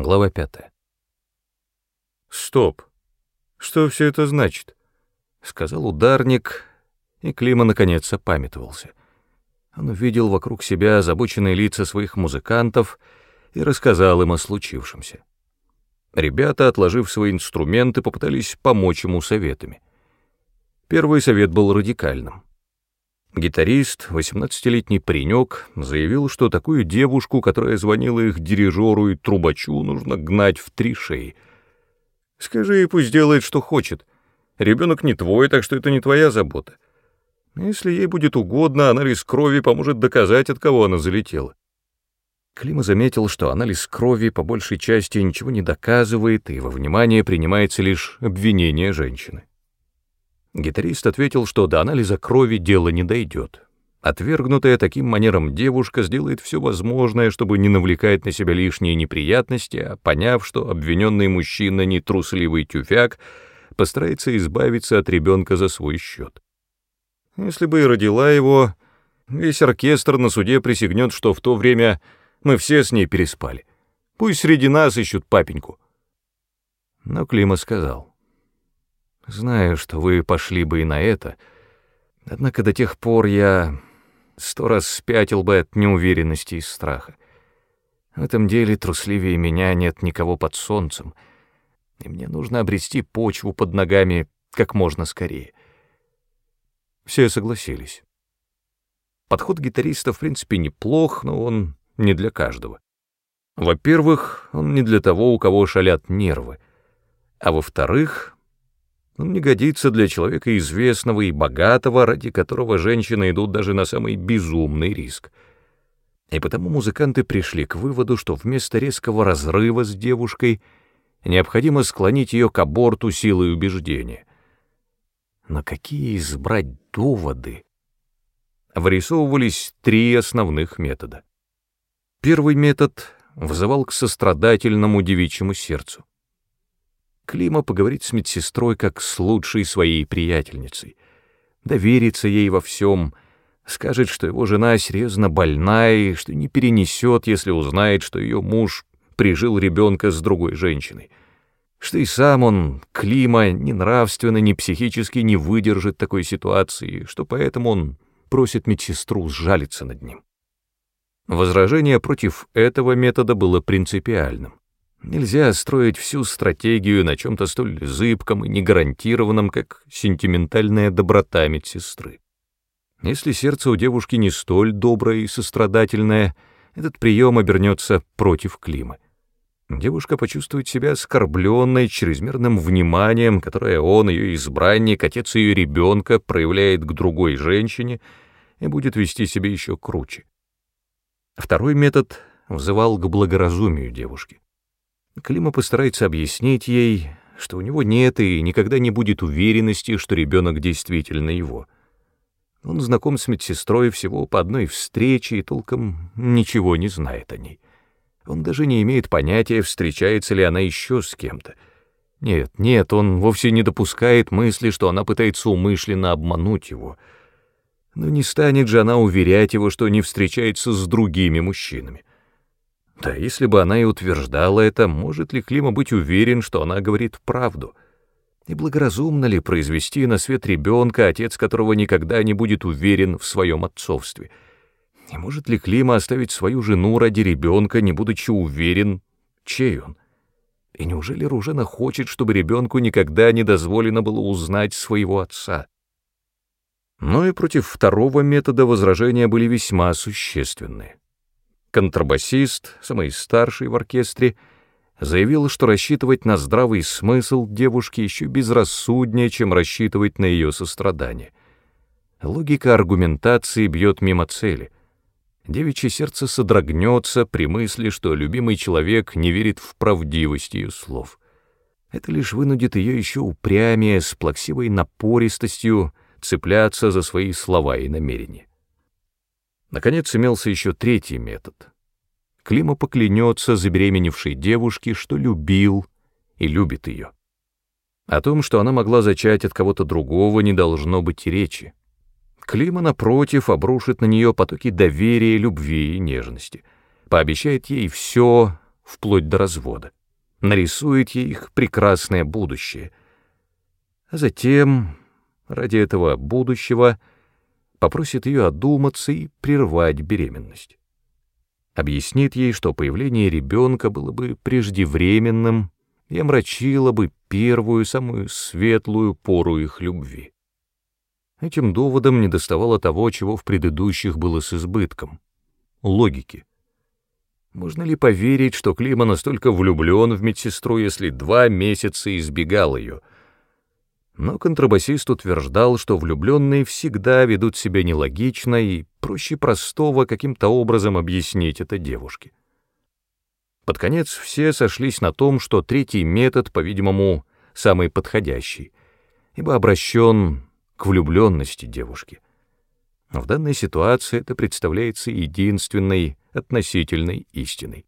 Глава пятая. «Стоп! Что все это значит?» — сказал ударник, и Клима наконец опамятовался. Он увидел вокруг себя озабоченные лица своих музыкантов и рассказал им о случившемся. Ребята, отложив свои инструменты, попытались помочь ему советами. Первый совет был радикальным. Гитарист, 18-летний паренек, заявил, что такую девушку, которая звонила их дирижеру и трубачу, нужно гнать в три шеи. «Скажи ей, пусть делает, что хочет. Ребенок не твой, так что это не твоя забота. Если ей будет угодно, анализ крови поможет доказать, от кого она залетела». Клима заметил, что анализ крови по большей части ничего не доказывает, и во внимание принимается лишь обвинение женщины. Гитарист ответил, что до анализа крови дело не дойдет. Отвергнутая таким манером девушка сделает все возможное, чтобы не навлекать на себя лишние неприятности, а поняв, что обвиненный мужчина не трусливый тюфяк, постарается избавиться от ребенка за свой счет. Если бы и родила его, весь оркестр на суде присягнет, что в то время мы все с ней переспали. Пусть среди нас ищут папеньку. Но Клима сказал — Знаю, что вы пошли бы и на это, однако до тех пор я сто раз спятил бы от неуверенности и страха. В этом деле трусливее меня нет никого под солнцем, и мне нужно обрести почву под ногами как можно скорее. Все согласились. Подход гитариста, в принципе, неплох, но он не для каждого. Во-первых, он не для того, у кого шалят нервы, а во-вторых, он не годится для человека известного и богатого, ради которого женщины идут даже на самый безумный риск. И потому музыканты пришли к выводу, что вместо резкого разрыва с девушкой необходимо склонить ее к аборту силой убеждения. Но какие избрать доводы? Вырисовывались три основных метода. Первый метод вызывал к сострадательному девичьему сердцу. Клима поговорит с медсестрой как с лучшей своей приятельницей, доверится ей во всем, скажет, что его жена серьезно больна и что не перенесет, если узнает, что ее муж прижил ребенка с другой женщиной, что и сам он, Клима, ни нравственно, ни психически не выдержит такой ситуации, что поэтому он просит медсестру сжалиться над ним. Возражение против этого метода было принципиальным. Нельзя строить всю стратегию на чем-то столь зыбком и негарантированном, как сентиментальная доброта медсестры. Если сердце у девушки не столь доброе и сострадательное, этот прием обернется против Климы. Девушка почувствует себя оскорбленной чрезмерным вниманием, которое он, ее избранник, отец ее ребенка, проявляет к другой женщине и будет вести себя еще круче. Второй метод взывал к благоразумию девушки. Клима постарается объяснить ей, что у него нет и никогда не будет уверенности, что ребенок действительно его. Он знаком с медсестрой всего по одной встрече и толком ничего не знает о ней. Он даже не имеет понятия, встречается ли она еще с кем-то. Нет, нет, он вовсе не допускает мысли, что она пытается умышленно обмануть его. Но не станет же она уверять его, что не встречается с другими мужчинами. Да если бы она и утверждала это, может ли Клима быть уверен, что она говорит правду? И благоразумно ли произвести на свет ребенка, отец которого никогда не будет уверен в своем отцовстве? И может ли Клима оставить свою жену ради ребенка, не будучи уверен, чей он? И неужели Ружена хочет, чтобы ребенку никогда не дозволено было узнать своего отца? Но и против второго метода возражения были весьма существенные. Контрабасист, самый старший в оркестре, заявил, что рассчитывать на здравый смысл девушки еще безрассуднее, чем рассчитывать на ее сострадание. Логика аргументации бьет мимо цели. Девичье сердце содрогнется при мысли, что любимый человек не верит в правдивость ее слов. Это лишь вынудит ее еще упрямее, с плаксивой напористостью цепляться за свои слова и намерения. Наконец имелся еще третий метод. Клима поклянется забеременевшей девушке, что любил и любит ее. О том, что она могла зачать от кого-то другого, не должно быть и речи. Клима, напротив, обрушит на нее потоки доверия, любви и нежности, пообещает ей все, вплоть до развода, нарисует ей их прекрасное будущее, а затем, ради этого будущего, попросит ее одуматься и прервать беременность. Объяснит ей, что появление ребенка было бы преждевременным и омрачило бы первую, самую светлую пору их любви. Этим доводом недоставало того, чего в предыдущих было с избытком — логики. Можно ли поверить, что Клима настолько влюблен в медсестру, если два месяца избегал ее? Но контрабасист утверждал, что влюбленные всегда ведут себя нелогично и проще простого каким-то образом объяснить это девушке. Под конец все сошлись на том, что третий метод, по-видимому, самый подходящий, ибо обращен к влюбленности девушки. В данной ситуации это представляется единственной относительной истиной.